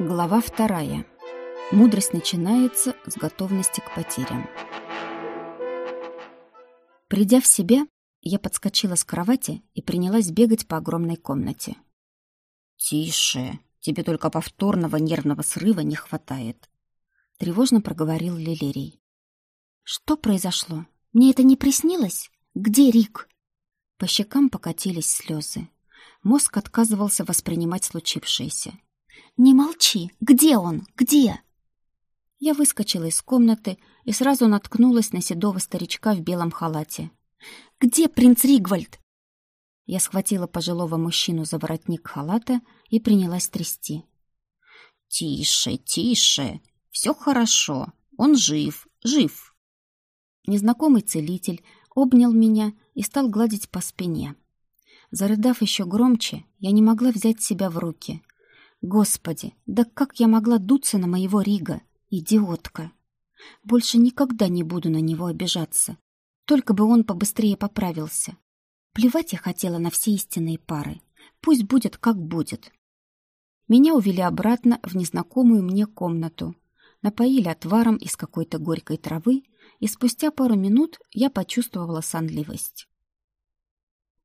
Глава вторая. Мудрость начинается с готовности к потерям. Придя в себя, я подскочила с кровати и принялась бегать по огромной комнате. «Тише, тебе только повторного нервного срыва не хватает», — тревожно проговорил Лилерий. «Что произошло? Мне это не приснилось? Где Рик?» По щекам покатились слезы. Мозг отказывался воспринимать случившееся. «Не молчи! Где он? Где?» Я выскочила из комнаты и сразу наткнулась на седого старичка в белом халате. «Где принц Ригвальд?» Я схватила пожилого мужчину за воротник халата и принялась трясти. «Тише, тише! Все хорошо. Он жив, жив!» Незнакомый целитель обнял меня и стал гладить по спине. Зарыдав еще громче, я не могла взять себя в руки. Господи, да как я могла дуться на моего Рига? Идиотка! Больше никогда не буду на него обижаться. Только бы он побыстрее поправился. Плевать я хотела на все истинные пары. Пусть будет, как будет. Меня увели обратно в незнакомую мне комнату. Напоили отваром из какой-то горькой травы, и спустя пару минут я почувствовала сонливость.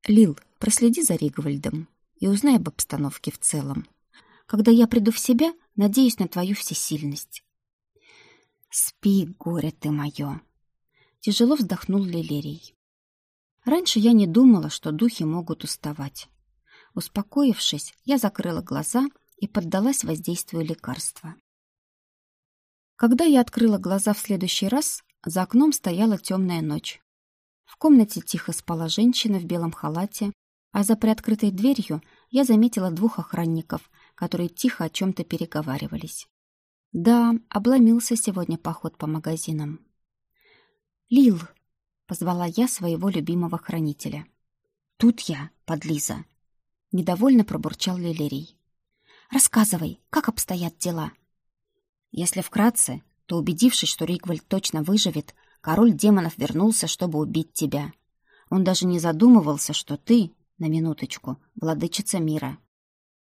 «Лил, проследи за Ригвальдом и узнай об обстановке в целом. Когда я приду в себя, надеюсь на твою всесильность. Спи, горе ты мое. Тяжело вздохнул Лилерий. Раньше я не думала, что духи могут уставать. Успокоившись, я закрыла глаза и поддалась воздействию лекарства. Когда я открыла глаза в следующий раз, за окном стояла темная ночь. В комнате тихо спала женщина в белом халате, а за приоткрытой дверью я заметила двух охранников, которые тихо о чем-то переговаривались. Да, обломился сегодня поход по магазинам. «Лил!» — позвала я своего любимого хранителя. «Тут я, подлиза!» — недовольно пробурчал Лилерий. «Рассказывай, как обстоят дела?» Если вкратце, то, убедившись, что Ригвальд точно выживет, король демонов вернулся, чтобы убить тебя. Он даже не задумывался, что ты, на минуточку, владычица мира.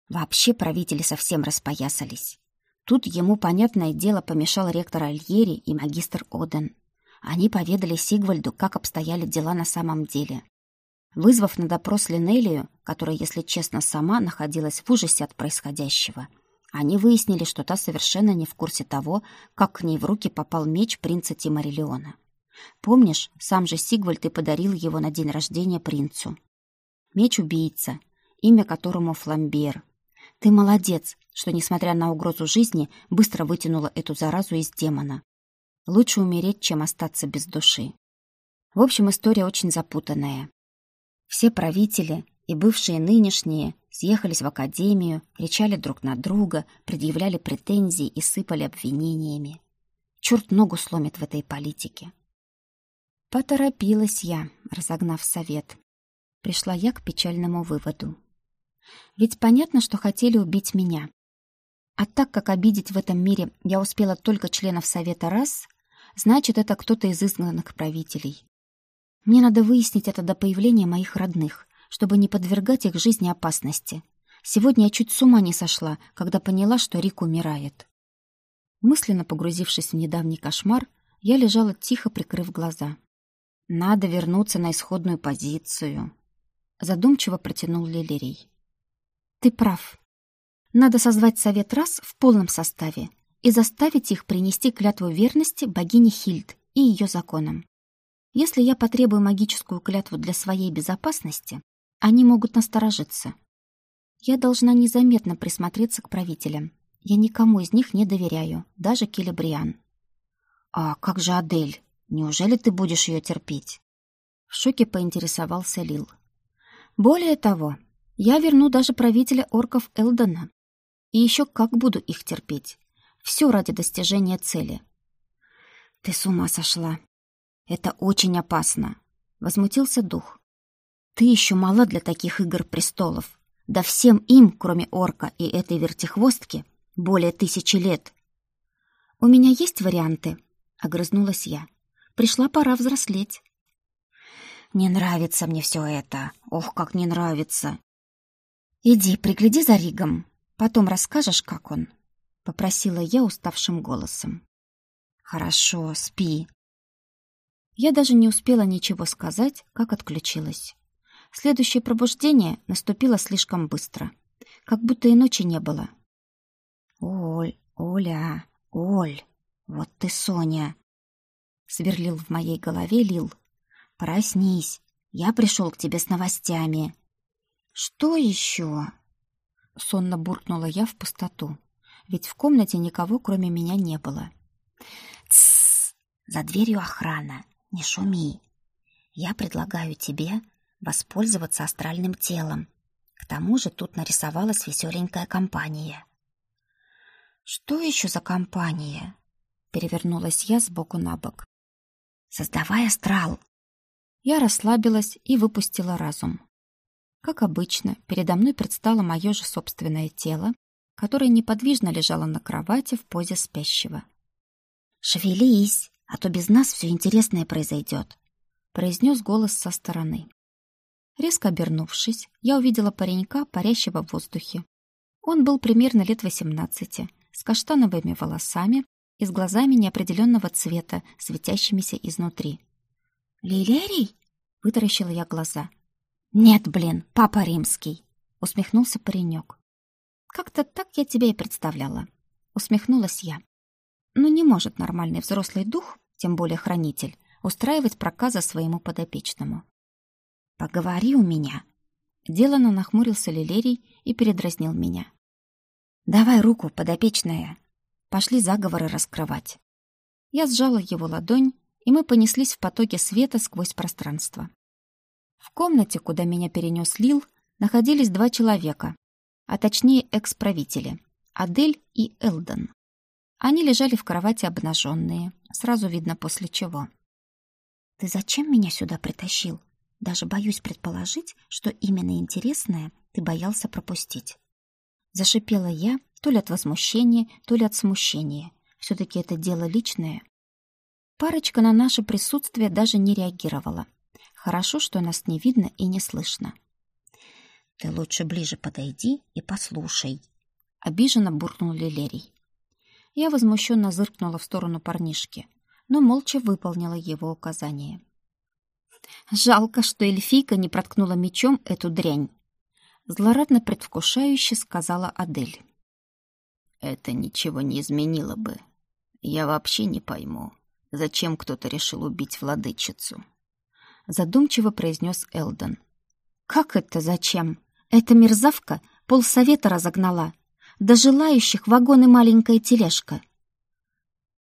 Вообще правители совсем распоясались. Тут ему, понятное дело, помешал ректор Альери и магистр Оден. Они поведали Сигвальду, как обстояли дела на самом деле. Вызвав на допрос Линелию, которая, если честно, сама находилась в ужасе от происходящего, они выяснили, что та совершенно не в курсе того, как к ней в руки попал меч принца Тимарилиона. Помнишь, сам же Сигвальд и подарил его на день рождения принцу. Меч-убийца, имя которому Фламбер, ты молодец, что, несмотря на угрозу жизни, быстро вытянула эту заразу из демона. Лучше умереть, чем остаться без души. В общем, история очень запутанная. Все правители, и бывшие, нынешние, съехались в академию, кричали друг на друга, предъявляли претензии и сыпали обвинениями. Черт ногу сломит в этой политике. Поторопилась я, разогнав совет. Пришла я к печальному выводу. Ведь понятно, что хотели убить меня. А так как обидеть в этом мире я успела только членов Совета раз, значит, это кто-то из изгнанных правителей. Мне надо выяснить это до появления моих родных, чтобы не подвергать их жизни опасности. Сегодня я чуть с ума не сошла, когда поняла, что Рик умирает. Мысленно погрузившись в недавний кошмар, я лежала тихо, прикрыв глаза. «Надо вернуться на исходную позицию», — задумчиво протянул Лилерий. Ты прав. Надо созвать совет раз в полном составе и заставить их принести клятву верности богине Хильд и ее законам. Если я потребую магическую клятву для своей безопасности, они могут насторожиться. Я должна незаметно присмотреться к правителям. Я никому из них не доверяю, даже Келебриан. А как же Адель? Неужели ты будешь ее терпеть? В шоке поинтересовался Лил. Более того, я верну даже правителя орков Элдона. И еще как буду их терпеть. Все ради достижения цели. Ты с ума сошла. Это очень опасно. Возмутился дух. Ты еще мала для таких игр престолов. Да всем им, кроме орка и этой вертихвостки, более тысячи лет. У меня есть варианты, огрызнулась я. Пришла пора взрослеть. Не нравится мне все это. Ох, как не нравится. «Иди, пригляди за Ригом. Потом расскажешь, как он». попросила я уставшим голосом. Хорошо, спи. Я даже не успела ничего сказать, как отключилась. Следующее пробуждение наступило слишком быстро, как будто и ночи не было. Оль, Оля, Оль, вот ты, Соня, сверлил в моей голове Лил. Проснись, я пришел к тебе с новостями. Что еще? Сонно буркнула я в пустоту, ведь в комнате никого, кроме меня, не было. Тссс, за дверью охрана, не шуми. Я предлагаю тебе воспользоваться астральным телом. К тому же тут нарисовалась веселенькая компания. Что еще за компания? Перевернулась я с боку на бок. Создавай астрал. Я расслабилась и выпустила разум. Как обычно, передо мной предстало мое же собственное тело, которое неподвижно лежало на кровати в позе спящего. «Шевелись, а то без нас все интересное произойдет», — произнес голос со стороны. Резко обернувшись, я увидела паренька, парящего в воздухе. Он был примерно лет восемнадцати, с каштановыми волосами и с глазами неопределенного цвета, светящимися изнутри. «Лилерий?» — вытаращила я глаза. «Нет, блин, папа римский!» — усмехнулся паренек. «Как-то так я тебя и представляла», — усмехнулась я. «Но не может нормальный взрослый дух, тем более хранитель, устраивать проказа своему подопечному. «Поговори у меня!» Делано нахмурился Лилерий и передразнил меня. «Давай руку, подопечная!» Пошли заговоры раскрывать. Я сжала его ладонь, и мы понеслись в потоке света сквозь пространство. В комнате, куда меня перенес Лил, находились два человека, а точнее экс-правители — Адель и Элден. Они лежали в кровати обнаженные, сразу видно после чего. «Ты зачем меня сюда притащил?» Даже боюсь предположить, что именно интересное ты боялся пропустить. Зашипела я, то ли от возмущения, то ли от смущения. все таки это дело личное. Парочка на наше присутствие даже не реагировала. Хорошо, что нас не видно и не слышно. «Ты лучше ближе подойди и послушай», — обиженно буркнул Лилерий. Я возмущенно зыркнула в сторону парнишки, но молча выполнила его указание. Жалко, что эльфийка не проткнула мечом эту дрянь. Злорадно предвкушающе сказала Адель. Это ничего не изменило бы. Я вообще не пойму, зачем кто-то решил убить владычицу. Задумчиво произнес Элден. Как это зачем? Эта мерзавка полсовета разогнала. До желающих вагон и маленькая тележка.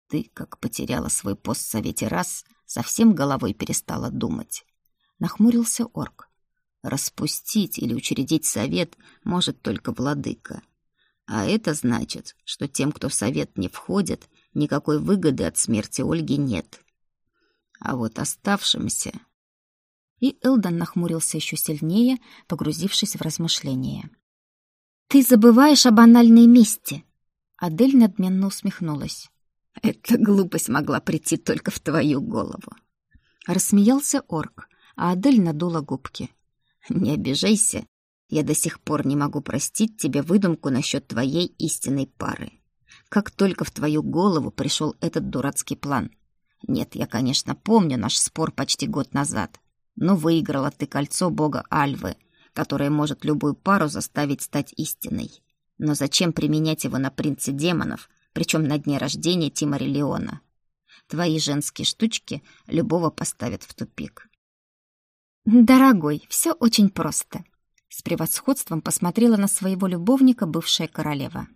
Ты, как потеряла свой пост в совете раз, совсем головой перестала думать. Нахмурился орк. Распустить или учредить совет может только владыка. А это значит, что тем, кто в совет не входит, никакой выгоды от смерти Ольги нет. А вот оставшимся... И Элдон нахмурился еще сильнее, погрузившись в размышления. «Ты забываешь о банальной мести!» Адель надменно усмехнулась. Эта глупость могла прийти только в твою голову. Рассмеялся орк, а Адель надула губки. Не обижайся, я до сих пор не могу простить тебе выдумку насчет твоей истинной пары. Как только в твою голову пришел этот дурацкий план. Нет, я, конечно, помню наш спор почти год назад, но выиграла ты кольцо бога Альвы, которое может любую пару заставить стать истинной. Но зачем применять его на принце демонов, причем на дне рождения Тимари Леона. Твои женские штучки любого поставят в тупик. Дорогой, все очень просто. С превосходством посмотрела на своего любовника бывшая королева.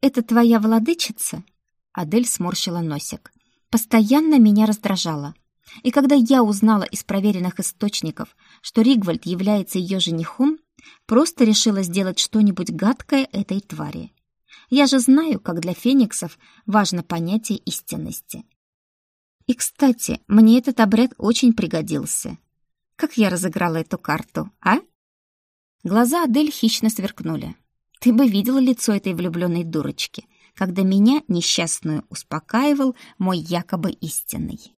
Это твоя владычица? Адель сморщила носик. Постоянно меня раздражала. И когда я узнала из проверенных источников, что Ригвальд является ее женихом, просто решила сделать что-нибудь гадкое этой твари. Я же знаю, как для фениксов важно понятие истинности. И, кстати, мне этот обряд очень пригодился. Как я разыграла эту карту, а? Глаза Адель хищно сверкнули. Ты бы видела лицо этой влюбленной дурочки, когда меня, несчастную, успокаивал мой якобы истинный.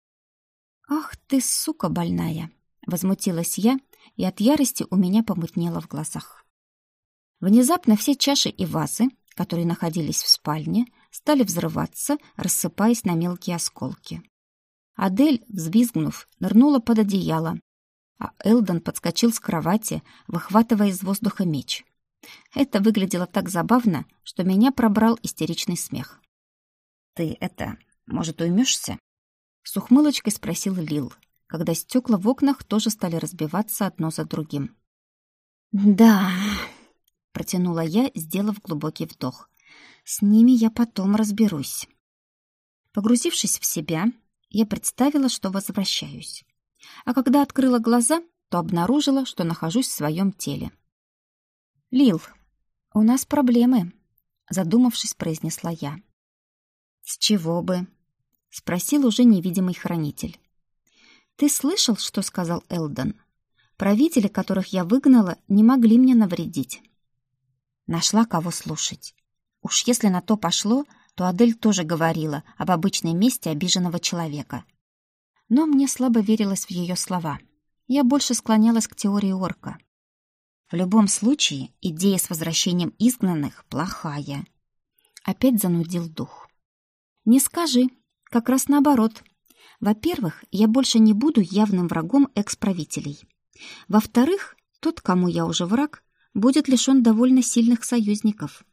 «Ах ты, сука больная!» — возмутилась я, и от ярости у меня помутнело в глазах. Внезапно все чаши и вазы которые находились в спальне, стали взрываться, рассыпаясь на мелкие осколки. Адель, взвизгнув, нырнула под одеяло, а Элдон подскочил с кровати, выхватывая из воздуха меч. Это выглядело так забавно, что меня пробрал истеричный смех. «Ты это, может, уймешься?» С ухмылочкой спросил Лил, когда стекла в окнах тоже стали разбиваться одно за другим. «Да», — протянула я, сделав глубокий вдох. «С ними я потом разберусь». Погрузившись в себя, я представила, что возвращаюсь. А когда открыла глаза, то обнаружила, что нахожусь в своем теле. «Лил, у нас проблемы», — задумавшись, произнесла я. «С чего бы?» — спросил уже невидимый хранитель. «Ты слышал, что сказал Элдон? Правители, которых я выгнала, не могли мне навредить». Нашла кого слушать. Уж если на то пошло, то Адель тоже говорила об обычной мести обиженного человека. Но мне слабо верилось в ее слова. Я больше склонялась к теории орка. В любом случае, идея с возвращением изгнанных плохая. Опять занудил дух. Не скажи, как раз наоборот. Во-первых, я больше не буду явным врагом экс-правителей. Во-вторых, тот, кому я уже враг, будет лишён довольно сильных союзников.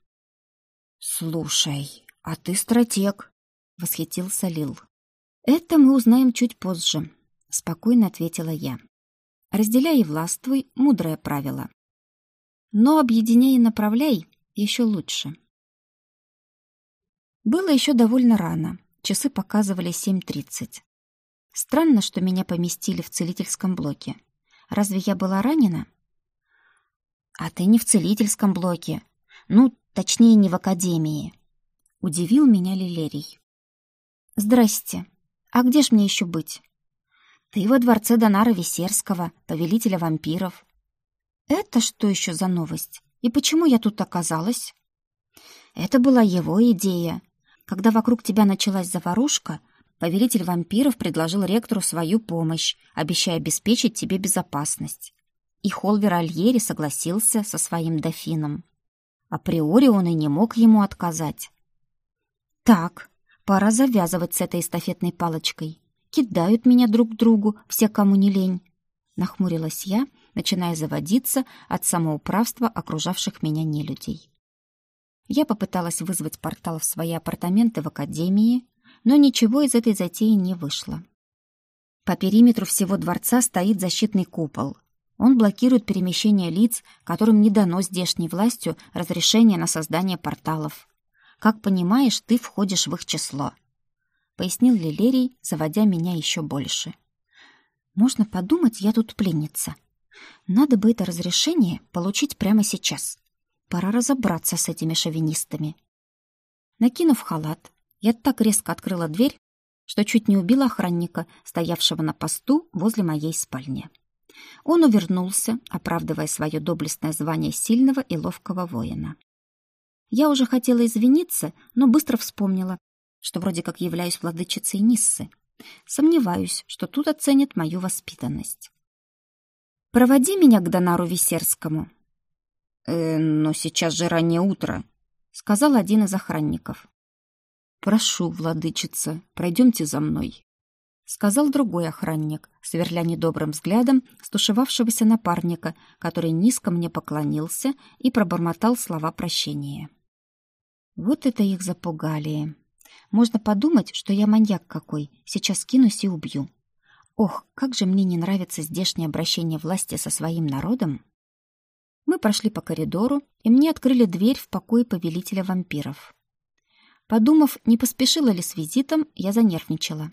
«Слушай, а ты стратег», — восхитился Лил. «Это мы узнаем чуть позже», — спокойно ответила я. «Разделяй и властвуй — мудрое правило. Но объединяй и направляй еще лучше». Было еще довольно рано. Часы показывали 7.30. Странно, что меня поместили в целительском блоке. Разве я была ранена? А ты не в целительском блоке. Ну, точнее, не в академии. Удивил меня Лилерий. Здрасте. А где ж мне еще быть? Ты во дворце Донара Весерского, повелителя вампиров. Это что еще за новость? И почему я тут оказалась? Это была его идея, когда вокруг тебя началась заварушка, повелитель вампиров предложил ректору свою помощь, обещая обеспечить тебе безопасность. И Холвер Альери согласился со своим дофином. Априори он и не мог ему отказать. Так, пора завязывать с этой эстафетной палочкой. Кидают меня друг к другу все, кому не лень. Нахмурилась я, начиная заводиться от самоуправства окружавших меня нелюдей. Я попыталась вызвать портал в свои апартаменты в академии, но ничего из этой затеи не вышло. По периметру всего дворца стоит защитный купол. Он блокирует перемещение лиц, которым не дано здешней властью разрешение на создание порталов. Как понимаешь, ты входишь в их число, пояснил Лилерий, заводя меня еще больше. Можно подумать, я тут пленница. Надо бы это разрешение получить прямо сейчас. Пора разобраться с этими шовинистами. Накинув халат, я так резко открыла дверь, что чуть не убила охранника, стоявшего на посту возле моей спальни. Он увернулся, оправдывая свое доблестное звание сильного и ловкого воина. Я уже хотела извиниться, но быстро вспомнила, что вроде как являюсь владычицей Ниссы. Сомневаюсь, что тут оценят мою воспитанность. «Проводи меня к Донару Висерскому», «Э, но сейчас же раннее утро», — сказал один из охранников. «Прошу, владычица, пройдемте за мной», — сказал другой охранник, сверля недобрым взглядом стушевавшегося напарника, который низко мне поклонился и пробормотал слова прощения. Вот это их запугали. Можно подумать, что я маньяк какой, сейчас кинусь и убью. Ох, как же мне не нравится здешнее обращение власти со своим народом. Мы прошли по коридору, и мне открыли дверь в покое повелителя вампиров. Подумав, не поспешила ли с визитом, я занервничала.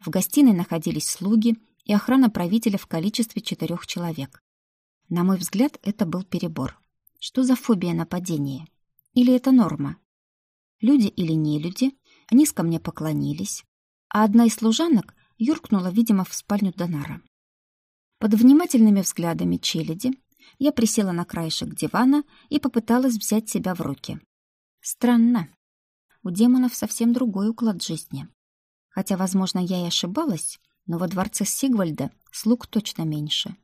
В гостиной находились слуги и охрана правителя в количестве четырех человек. На мой взгляд, это был перебор. Что за фобия нападения? Или это норма? Люди или не люди низко мне поклонились, а одна из служанок юркнула, видимо, в спальню Донара. Под внимательными взглядами челяди я присела на краешек дивана и попыталась взять себя в руки. Странно. У демонов совсем другой уклад жизни. Хотя, возможно, я и ошибалась, но во дворце Сигвальда слуг точно меньше.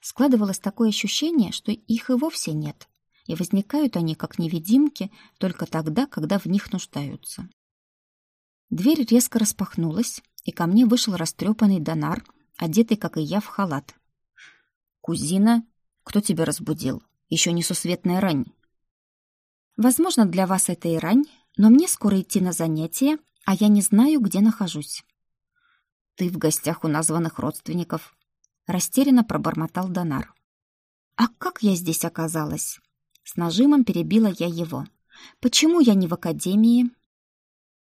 Складывалось такое ощущение, что их и вовсе нет. и возникают они как невидимки только тогда, когда в них нуждаются. Дверь резко распахнулась, и ко мне вышел растрепанный Донар, одетый, как и я, в халат. «Кузина, кто тебя разбудил? Еще несусветная рань». «Возможно, для вас это и рань, но мне скоро идти на занятия, а я не знаю, где нахожусь». «Ты в гостях у названных родственников», — растерянно пробормотал Донар. «А как я здесь оказалась?» С нажимом перебила я его. «Почему я не в академии?»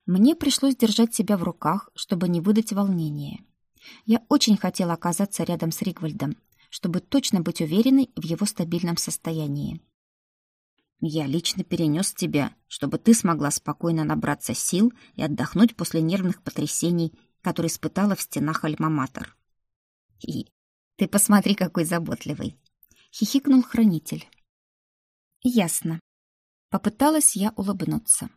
Мне пришлось держать себя в руках, чтобы не выдать волнения. Я очень хотела оказаться рядом с Ригвальдом, чтобы точно быть уверенной в его стабильном состоянии. Я лично перенес тебя, чтобы ты смогла спокойно набраться сил и отдохнуть после нервных потрясений, которые испытала в стенах Альма-Матер. И ты посмотри, какой заботливый, хихикнул хранитель. Ясно. Попыталась я улыбнуться.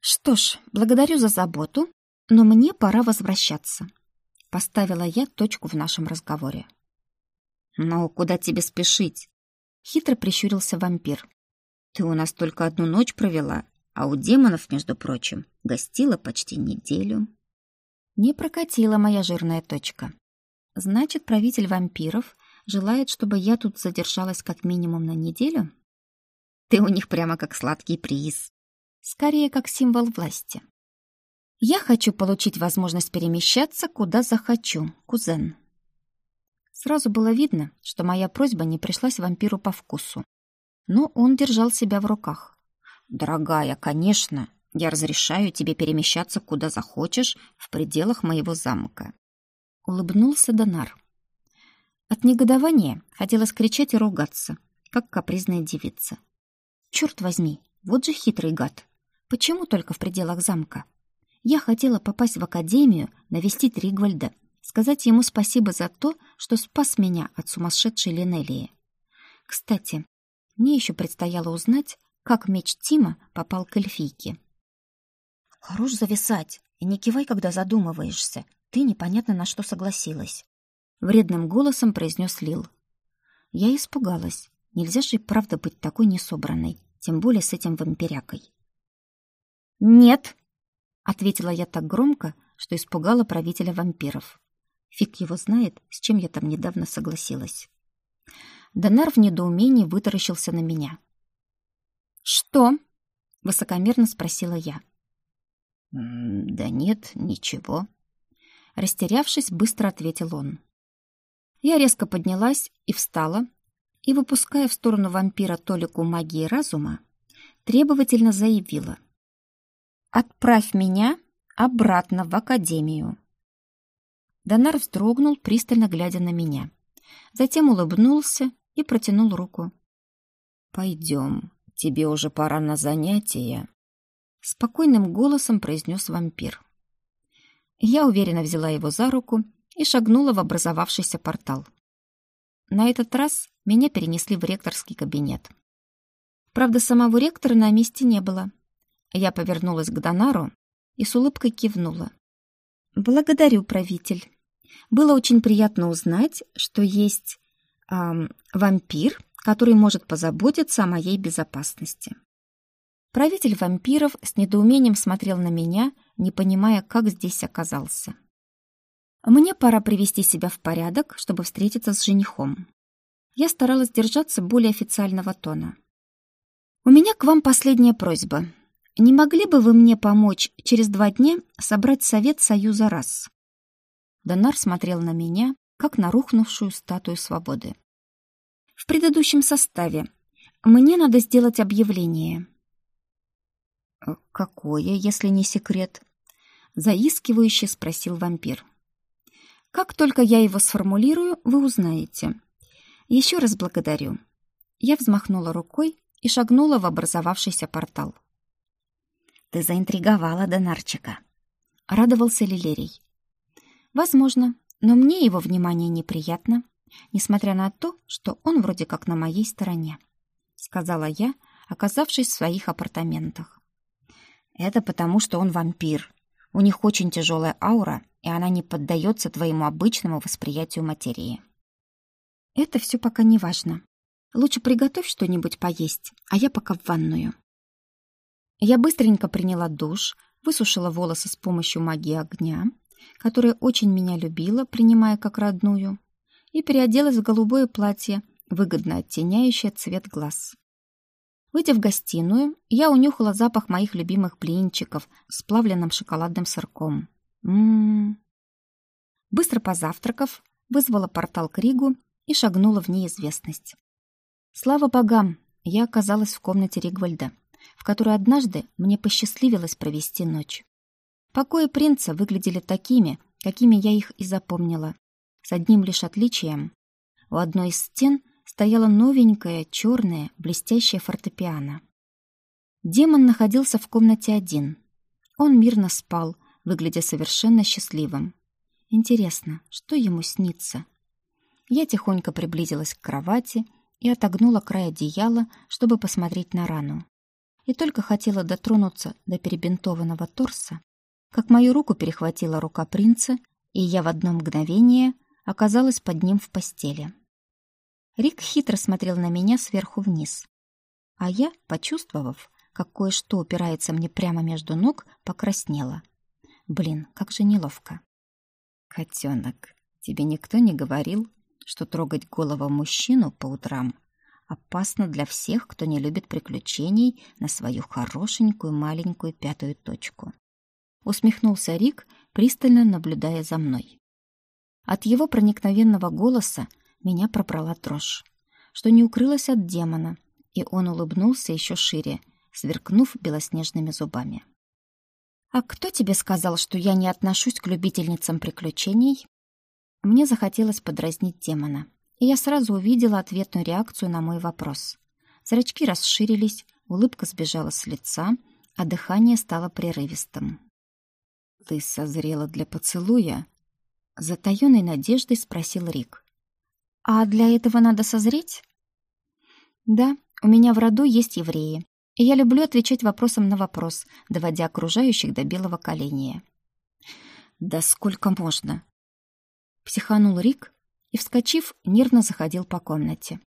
Что ж, благодарю за заботу, но мне пора возвращаться. Поставила я точку в нашем разговоре. «Но куда тебе спешить?» Хитро прищурился вампир. «Ты у нас только одну ночь провела, а у демонов, между прочим, гостила почти неделю». Не прокатила моя жирная точка. Значит, правитель вампиров желает, чтобы я тут задержалась как минимум на неделю? Ты у них прямо как сладкий приз. Скорее, как символ власти. Я хочу получить возможность перемещаться, куда захочу, кузен. Сразу было видно, что моя просьба не пришлась вампиру по вкусу. Но он держал себя в руках. «Дорогая, конечно, я разрешаю тебе перемещаться куда захочешь в пределах моего замка». Улыбнулся Донар. От негодования хотелось кричать и ругаться, как капризная девица. Черт возьми, вот же хитрый гад. Почему только в пределах замка? Я хотела попасть в академию, навестить Ригвальда, сказать ему спасибо за то, что спас меня от сумасшедшей Линелии. Кстати, мне еще предстояло узнать, как меч Тима попал к эльфийке. «Хорош зависать и не кивай, когда задумываешься. Ты непонятно на что согласилась», — вредным голосом произнес Лил. Я испугалась. Нельзя же и правда быть такой несобранной, тем более с этим вампирякой. «Нет!» — ответила я так громко, что испугала правителя вампиров. Фиг его знает, с чем я там недавно согласилась. Донар в недоумении вытаращился на меня. «Что?» — высокомерно спросила я. «Да нет, ничего». Растерявшись, быстро ответил он. Я резко поднялась и встала, и, выпуская в сторону вампира толику магии разума, требовательно заявила. «Отправь меня обратно в академию». Донар вздрогнул, пристально глядя на меня. Затем улыбнулся и протянул руку. «Пойдем, тебе уже пора на занятия», — спокойным голосом произнес вампир. Я уверенно взяла его за руку и шагнула в образовавшийся портал. На этот раз меня перенесли в ректорский кабинет. Правда, самого ректора на месте не было. Я повернулась к Донару и с улыбкой кивнула. «Благодарю, правитель. Было очень приятно узнать, что есть эм, вампир, который может позаботиться о моей безопасности». Правитель вампиров с недоумением смотрел на меня, не понимая, как здесь оказался. Мне пора привести себя в порядок, чтобы встретиться с женихом. Я старалась держаться более официального тона. У меня к вам последняя просьба. Не могли бы вы мне помочь через два дня собрать совет Союза рас? Донар смотрел на меня, как на рухнувшую статую свободы. В предыдущем составе мне надо сделать объявление. Какое, если не секрет? заискивающе спросил вампир. Как только я его сформулирую, вы узнаете. Еще раз благодарю. Я взмахнула рукой и шагнула в образовавшийся портал. Ты заинтриговала Донарчика. Радовался Лилерий. Возможно, но мне его внимание неприятно, несмотря на то, что он вроде как на моей стороне, сказала я, оказавшись в своих апартаментах. Это потому, что он вампир. У них очень тяжелая аура, и она не поддается твоему обычному восприятию материи. Это все пока не важно. Лучше приготовь что-нибудь поесть, а я пока в ванную. Я быстренько приняла душ, высушила волосы с помощью магии огня, которая очень меня любила, принимая как родную, и переоделась в голубое платье, выгодно оттеняющее цвет глаз. Выйдя в гостиную, я унюхала запах моих любимых блинчиков с плавленным шоколадным сырком. Ммм. Быстро позавтракав, вызвала портал к Ригу и шагнула в неизвестность. Слава богам, я оказалась в комнате Ригвальда в которой однажды мне посчастливилось провести ночь. Покои принца выглядели такими, какими я их и запомнила, с одним лишь отличием. У одной из стен стояла новенькая, черная, блестящая фортепиано. Демон находился в комнате один. Он мирно спал, выглядя совершенно счастливым. Интересно, что ему снится? Я тихонько приблизилась к кровати и отогнула край одеяла, чтобы посмотреть на рану и только хотела дотронуться до перебинтованного торса, как мою руку перехватила рука принца, и я в одно мгновение оказалась под ним в постели. Рик хитро смотрел на меня сверху вниз, а я, почувствовав, как кое-что упирается мне прямо между ног, покраснела. Блин, как же неловко. Котенок, тебе никто не говорил, что трогать голову мужчину по утрам опасно для всех, кто не любит приключений на свою хорошенькую маленькую пятую точку. Усмехнулся Рик, пристально наблюдая за мной. От его проникновенного голоса меня пробрала дрожь, что не укрылась от демона, и он улыбнулся еще шире, сверкнув белоснежными зубами. «А кто тебе сказал, что я не отношусь к любительницам приключений?» Мне захотелось подразнить демона и я сразу увидела ответную реакцию на мой вопрос. Зрачки расширились, улыбка сбежала с лица, а дыхание стало прерывистым. «Ты созрела для поцелуя?» Затаённой надеждой спросил Рик. «А для этого надо созреть?» «Да, у меня в роду есть евреи, и я люблю отвечать вопросом на вопрос, доводя окружающих до белого коленя». «Да сколько можно?» Психанул Рик, и, вскочив, нервно заходил по комнате.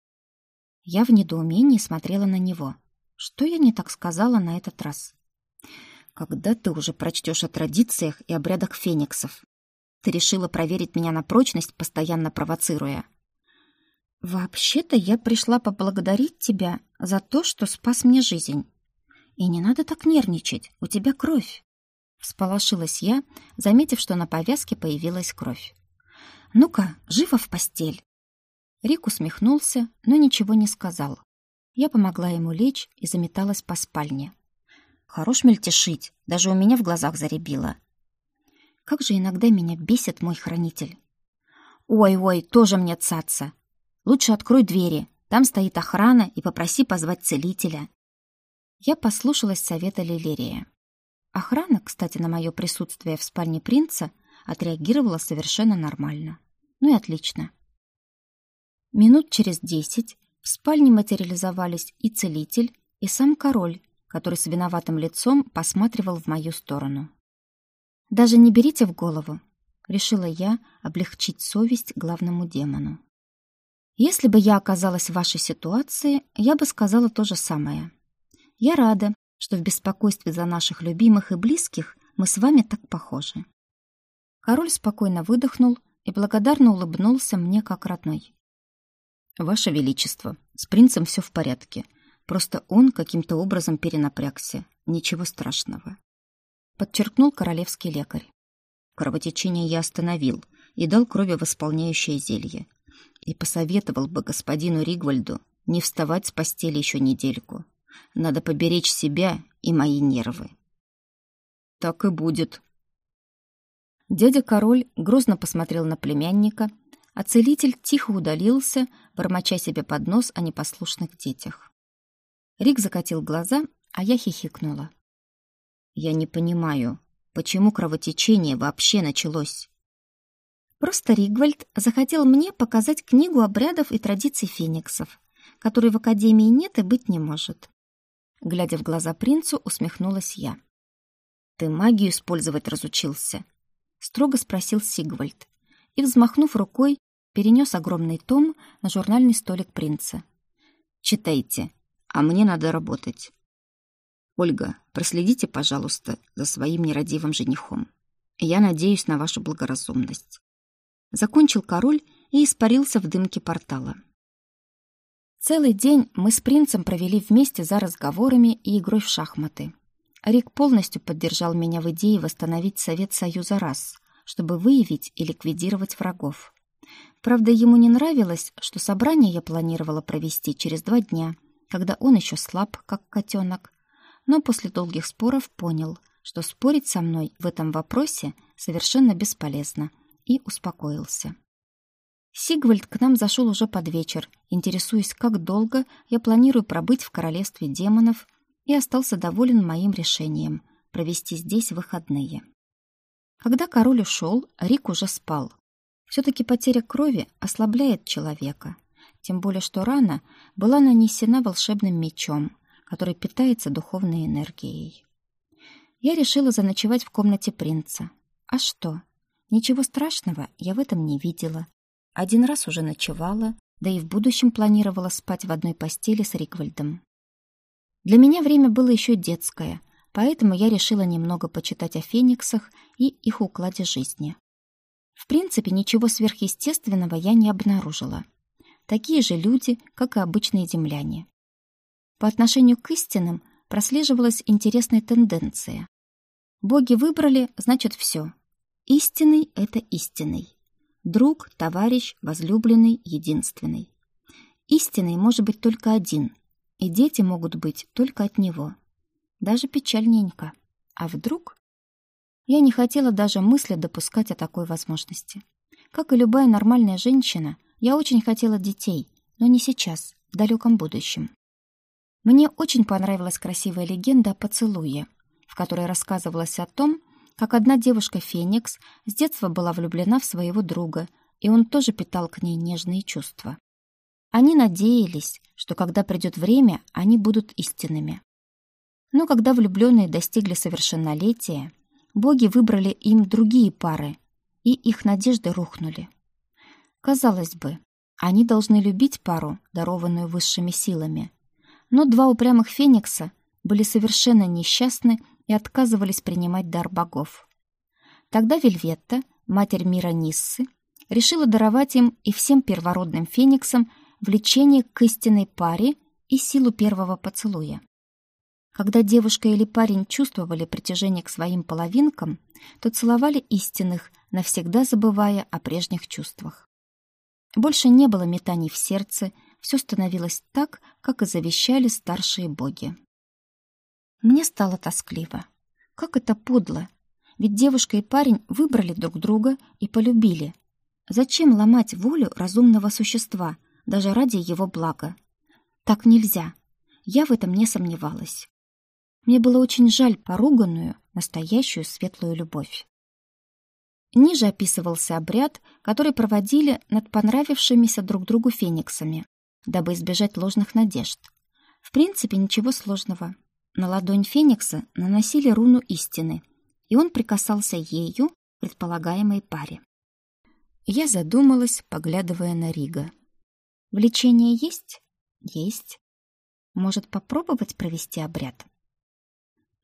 Я в недоумении смотрела на него. Что я не так сказала на этот раз? Когда ты уже прочтешь о традициях и обрядах фениксов? Ты решила проверить меня на прочность, постоянно провоцируя. Вообще-то я пришла поблагодарить тебя за то, что спас мне жизнь. И не надо так нервничать, у тебя кровь. Всполошилась я, заметив, что на повязке появилась кровь. Ну-ка, живо в постель. Рик усмехнулся, но ничего не сказал. Я помогла ему лечь и заметалась по спальне. Хорош мельтешить, даже у меня в глазах заребило. Как же иногда меня бесит мой хранитель. Ой-ой, тоже мне цаца. Лучше открой двери, там стоит охрана, и попроси позвать целителя. Я послушалась совета Лилерия. Охрана, кстати, на мое присутствие в спальне принца отреагировала совершенно нормально. Ну и отлично. Минут через десять в спальне материализовались и целитель, и сам король, который с виноватым лицом посматривал в мою сторону. «Даже не берите в голову», — решила я облегчить совесть главному демону. «Если бы я оказалась в вашей ситуации, я бы сказала то же самое. Я рада, что в беспокойстве за наших любимых и близких мы с вами так похожи. Король спокойно выдохнул и благодарно улыбнулся мне как родной. «Ваше Величество, с принцем все в порядке. Просто он каким-то образом перенапрягся. Ничего страшного», — подчеркнул королевский лекарь. Кровотечение я остановил и дал крови восполняющее зелье. И посоветовал бы господину Ригвальду не вставать с постели еще недельку. Надо поберечь себя и мои нервы. «Так и будет», Дядя-король грозно посмотрел на племянника, а целитель тихо удалился, бормоча себе под нос о непослушных детях. Рик закатил глаза, а я хихикнула. «Я не понимаю, почему кровотечение вообще началось?» Просто Ригвальд захотел мне показать книгу обрядов и традиций фениксов, которой в Академии нет и быть не может. Глядя в глаза принцу, усмехнулась я. «Ты магию использовать разучился?» строго спросил Сигвальд и, взмахнув рукой, перенес огромный том на журнальный столик принца. Читайте, а мне надо работать. Ольга, проследите, пожалуйста, за своим нерадивым женихом. Я надеюсь на вашу благоразумность. Закончил король и испарился в дымке портала. Целый день мы с принцем провели вместе за разговорами и игрой в шахматы. Рик полностью поддержал меня в идее восстановить Совет Союза раз, чтобы выявить и ликвидировать врагов. Правда, ему не нравилось, что собрание я планировала провести через два дня, когда он еще слаб, как котенок, но после долгих споров понял, что спорить со мной в этом вопросе совершенно бесполезно, и успокоился. Сигвальд к нам зашел уже под вечер, интересуясь, как долго я планирую пробыть в королевстве демонов, и остался доволен моим решением провести здесь выходные. Когда король ушел, Рик уже спал. Все-таки потеря крови ослабляет человека, тем более что рана была нанесена волшебным мечом, который питается духовной энергией. Я решила заночевать в комнате принца. А что? Ничего страшного я в этом не видела. Один раз уже ночевала, да и в будущем планировала спать в одной постели с Риквальдом. Для меня время было еще детское, поэтому я решила немного почитать о фениксах и их укладе жизни. В принципе, ничего сверхъестественного я не обнаружила. Такие же люди, как и обычные земляне. По отношению к истинным прослеживалась интересная тенденция. Боги выбрали, значит, все. Истинный — это истинный. Друг, товарищ, возлюбленный, единственный. Истинный может быть только один, и дети могут быть только от него. Даже печальненько. А вдруг? Я не хотела даже мысли допускать о такой возможности. Как и любая нормальная женщина, я очень хотела детей, но не сейчас, в далеком будущем. Мне очень понравилась красивая легенда о поцелуе, в которой рассказывалось о том, как одна девушка-феникс с детства была влюблена в своего друга, и он тоже питал к ней нежные чувства. Они надеялись, что когда придет время, они будут истинными. Но когда влюбленные достигли совершеннолетия, боги выбрали им другие пары, и их надежды рухнули. Казалось бы, они должны любить пару, дарованную высшими силами. Но два упрямых феникса были совершенно несчастны и отказывались принимать дар богов. Тогда Вельветта, матерь мира Ниссы, решила даровать им и всем первородным фениксам влечение к истинной паре и силу первого поцелуя. Когда девушка или парень чувствовали притяжение к своим половинкам, то целовали истинных, навсегда забывая о прежних чувствах. Больше не было метаний в сердце, все становилось так, как и завещали старшие боги. Мне стало тоскливо. Как это подло! Ведь девушка и парень выбрали друг друга и полюбили. Зачем ломать волю разумного существа, даже ради его блага? Так нельзя. Я в этом не сомневалась. Мне было очень жаль поруганную, настоящую светлую любовь. Ниже описывался обряд, который проводили над понравившимися друг другу фениксами, дабы избежать ложных надежд. В принципе, ничего сложного. На ладонь Феникса наносили руну истины, и он прикасался ею предполагаемой паре. Я задумалась, поглядывая на Рига. Влечение есть? Есть. Может, попробовать провести обряд?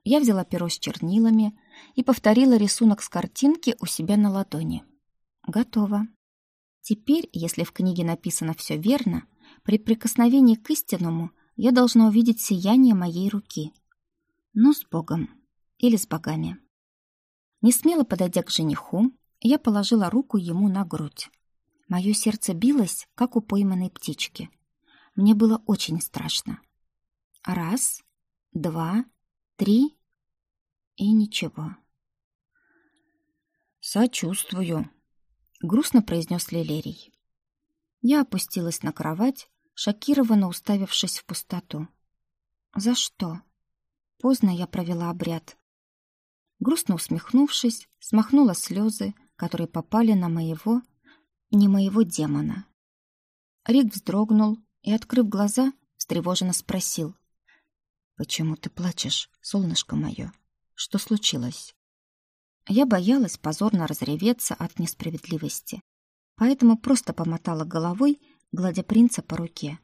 Я взяла перо с чернилами и повторила рисунок с картинки у себя на ладони. Готово. Теперь, если в книге написано все верно, при прикосновении к истинному я должна увидеть сияние моей руки. Ну, с Богом. Или с богами. Не смело подойдя к жениху, я положила руку ему на грудь. Мое сердце билось, как у пойманной птички. Мне было очень страшно. Раз, два, три и ничего. «Сочувствую», — грустно произнес Лилерий. Я опустилась на кровать, шокированно уставившись в пустоту. «За что?» Поздно я провела обряд. Грустно усмехнувшись, смахнула слезы, которые попали на моего, не моего демона. Рик вздрогнул и, открыв глаза, встревоженно спросил. «Почему ты плачешь, солнышко мое? Что случилось?» Я боялась позорно разреветься от несправедливости, поэтому просто помотала головой, гладя принца по руке.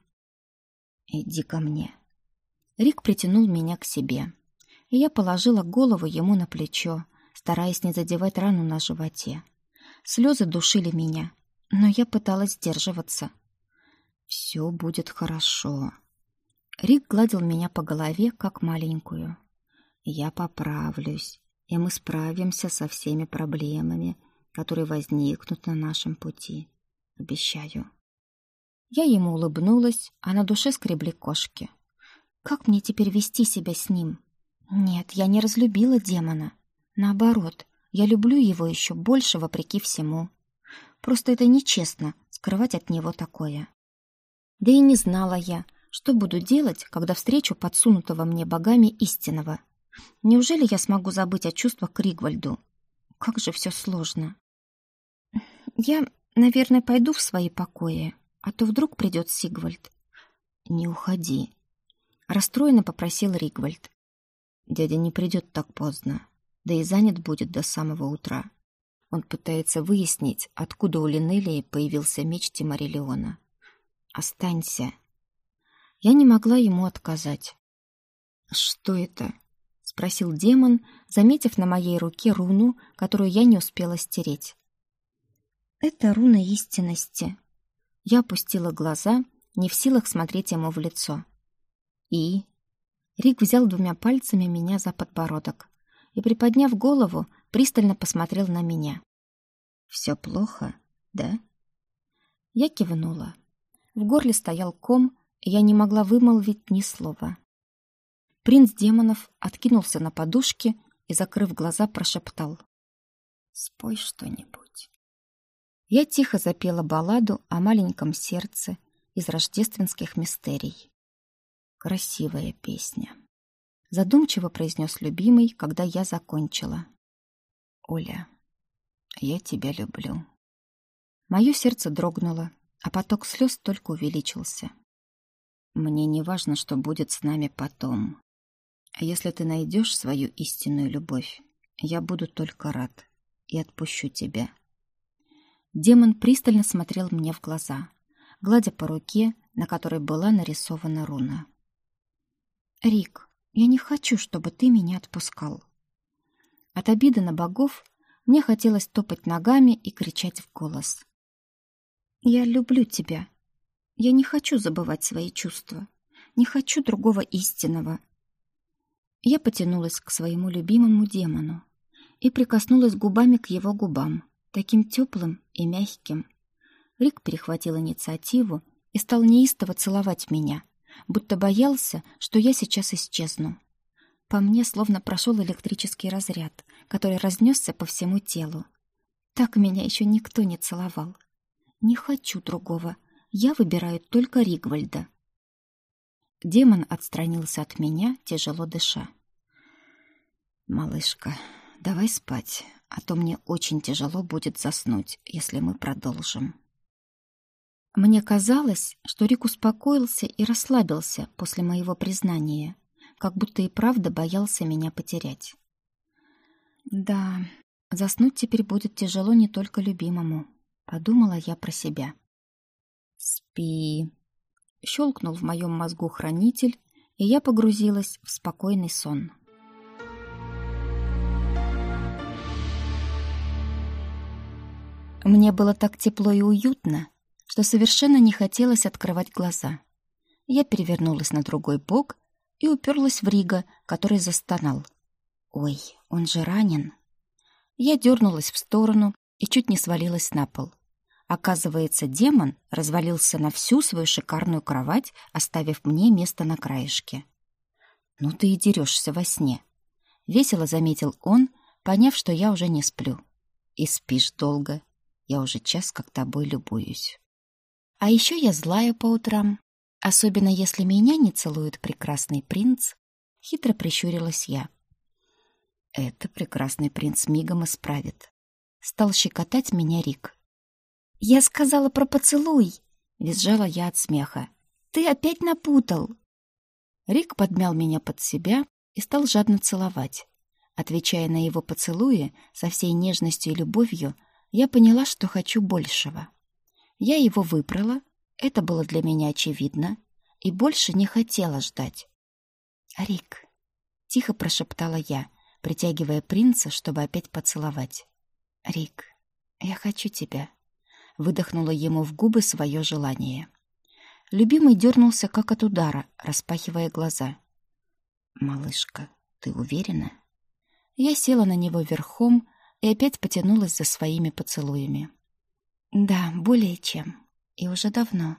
«Иди ко мне». Рик притянул меня к себе, и я положила голову ему на плечо, стараясь не задевать рану на животе. Слезы душили меня, но я пыталась сдерживаться. «Все будет хорошо». Рик гладил меня по голове, как маленькую. «Я поправлюсь, и мы справимся со всеми проблемами, которые возникнут на нашем пути. Обещаю». Я ему улыбнулась, а на душе скребли кошки. Как мне теперь вести себя с ним? Нет, я не разлюбила демона. Наоборот, я люблю его еще больше вопреки всему. Просто это нечестно скрывать от него такое. Да и не знала я, что буду делать, когда встречу подсунутого мне богами истинного. Неужели я смогу забыть о чувствах к Ригвальду? Как же все сложно. Я, наверное, пойду в свои покои, а то вдруг придет Сигвальд. Не уходи. Расстроенно попросил Ригвальд. Дядя не придет так поздно, да и занят будет до самого утра. Он пытается выяснить, откуда у Линелии появился меч Тимарилеона. «Останься». Я не могла ему отказать. «Что это?» — спросил демон, заметив на моей руке руну, которую я не успела стереть. «Это руна истинности». Я опустила глаза, не в силах смотреть ему в лицо. «И?» Рик взял двумя пальцами меня за подбородок и, приподняв голову, пристально посмотрел на меня. «Все плохо, да?» Я кивнула. В горле стоял ком, и я не могла вымолвить ни слова. Принц демонов откинулся на подушке и, закрыв глаза, прошептал. «Спой что-нибудь». Я тихо запела балладу о маленьком сердце из рождественских мистерий. Красивая песня. Задумчиво произнес любимый, когда я закончила. Оля, я тебя люблю. Мое сердце дрогнуло, а поток слез только увеличился. Мне не важно, что будет с нами потом. Если ты найдешь свою истинную любовь, я буду только рад и отпущу тебя. Демон пристально смотрел мне в глаза, гладя по руке, на которой была нарисована руна. Рик, я не хочу, чтобы ты меня отпускал. От обиды на богов мне хотелось топать ногами и кричать в голос. Я люблю тебя. Я не хочу забывать свои чувства. Не хочу другого истинного. Я потянулась к своему любимому демону и прикоснулась губами к его губам, таким теплым и мягким. Рик перехватил инициативу и стал неистово целовать меня — будто боялся, что я сейчас исчезну. По мне словно прошел электрический разряд, который разнесся по всему телу. Так меня еще никто не целовал. Не хочу другого. Я выбираю только Ригвальда. Демон отстранился от меня, тяжело дыша. «Малышка, давай спать, а то мне очень тяжело будет заснуть, если мы продолжим». Мне казалось, что Рик успокоился и расслабился после моего признания, как будто и правда боялся меня потерять. Да, заснуть теперь будет тяжело не только любимому, подумала я про себя. Спи. Щелкнул в моем мозгу хранитель, и я погрузилась в спокойный сон. Мне было так тепло и уютно, что совершенно не хотелось открывать глаза. Я перевернулась на другой бок и уперлась в Рига, который застонал. «Ой, он же ранен!» Я дернулась в сторону и чуть не свалилась на пол. Оказывается, демон развалился на всю свою шикарную кровать, оставив мне место на краешке. «Ну ты и дерешься во сне», — весело заметил он, поняв, что я уже не сплю. «И спишь долго. Я уже час как тобой любуюсь». А еще я злая по утрам, особенно если меня не целует прекрасный принц, хитро прищурилась я. Это прекрасный принц мигом исправит. Стал щекотать меня Рик. «Я сказала про поцелуй!» — визжала я от смеха. «Ты опять напутал!» Рик подмял меня под себя и стал жадно целовать. Отвечая на его поцелуи со всей нежностью и любовью, я поняла, что хочу большего. Я его выбрала, это было для меня очевидно. и больше не хотела ждать. «Рик», — тихо прошептала я, притягивая принца, чтобы опять поцеловать. «Рик, я хочу тебя», — выдохнула ему в губы свое желание. Любимый дернулся, как от удара, распахивая глаза. «Малышка, ты уверена?» Я села на него верхом и опять потянулась за своими поцелуями. «Да, более чем. И уже давно».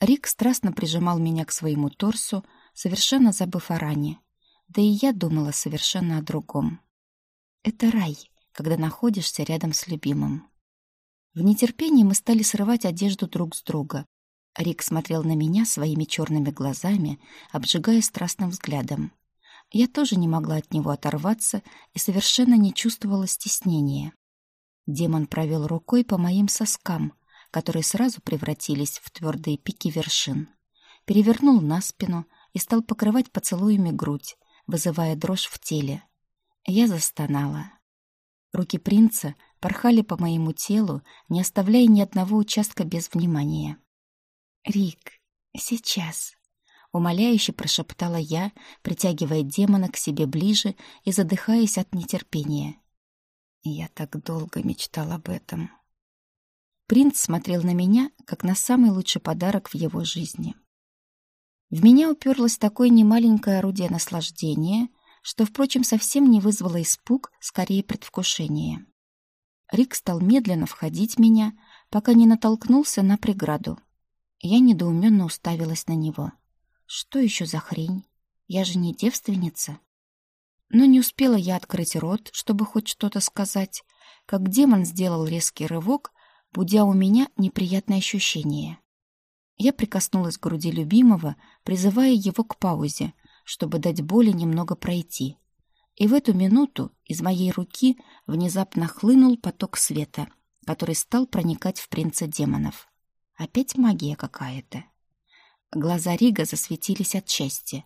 Рик страстно прижимал меня к своему торсу, совершенно забыв о ране. Да и я думала совершенно о другом. Это рай, когда находишься рядом с любимым. В нетерпении мы стали срывать одежду друг с друга. Рик смотрел на меня своими черными глазами, обжигая страстным взглядом. Я тоже не могла от него оторваться и совершенно не чувствовала стеснения. Демон провел рукой по моим соскам, которые сразу превратились в твердые пики вершин. Перевернул на спину и стал покрывать поцелуями грудь, вызывая дрожь в теле. Я застонала. Руки принца порхали по моему телу, не оставляя ни одного участка без внимания. «Рик, сейчас», — умоляюще прошептала я, притягивая демона к себе ближе и задыхаясь от нетерпения. Я так долго мечтал об этом. Принц смотрел на меня, как на самый лучший подарок в его жизни. В меня уперлось такое немаленькое орудие наслаждения, что, впрочем, совсем не вызвало испуг, скорее предвкушение. Рик стал медленно входить меня, пока не натолкнулся на преграду. Я недоуменно уставилась на него. Что еще за хрень? Я же не девственница. Но не успела я открыть рот, чтобы хоть что-то сказать, как демон сделал резкий рывок, будя у меня неприятное ощущение. Я прикоснулась к груди любимого, призывая его к паузе, чтобы дать боли немного пройти. И в эту минуту из моей руки внезапно хлынул поток света, который стал проникать в принца демонов. Опять магия какая-то. Глаза Рига засветились от счастья.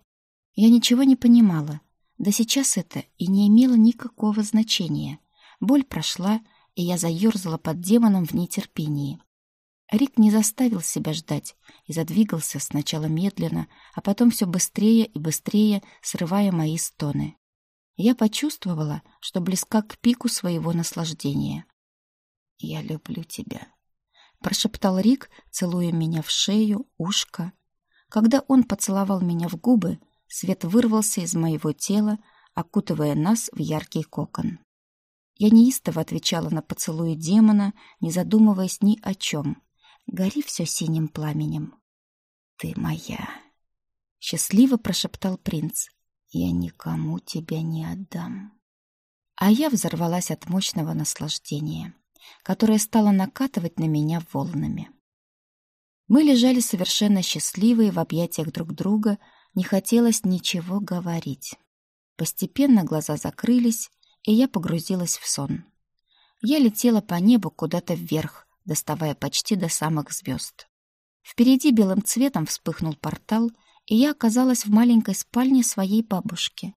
Я ничего не понимала. Да сейчас это и не имело никакого значения. Боль прошла, и я заерзала под демоном в нетерпении. Рик не заставил себя ждать и задвигался сначала медленно, а потом все быстрее и быстрее, срывая мои стоны. Я почувствовала, что близка к пику своего наслаждения. «Я люблю тебя», — прошептал Рик, целуя меня в шею, ушко. Когда он поцеловал меня в губы, свет вырвался из моего тела, окутывая нас в яркий кокон. Я неистово отвечала на поцелуи демона, не задумываясь ни о чем. Гори все синим пламенем. «Ты моя!» — счастливо прошептал принц. «Я никому тебя не отдам». А я взорвалась от мощного наслаждения, которое стало накатывать на меня волнами. Мы лежали совершенно счастливые в объятиях друг друга, не хотелось ничего говорить. Постепенно глаза закрылись, и я погрузилась в сон. Я летела по небу куда-то вверх, доставая почти до самых звезд. Впереди белым цветом вспыхнул портал, и я оказалась в маленькой спальне своей бабушки.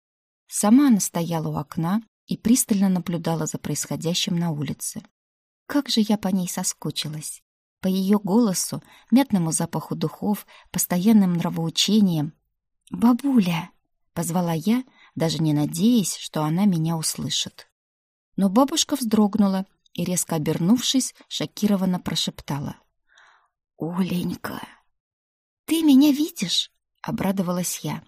Сама она стояла у окна и пристально наблюдала за происходящим на улице. Как же я по ней соскучилась! По ее голосу, мятному запаху духов, постоянным нравоучениям. «Бабуля!» — позвала я, даже не надеясь, что она меня услышит. Но бабушка вздрогнула и, резко обернувшись, шокированно прошептала. «Оленька!» «Ты меня видишь?» — обрадовалась я.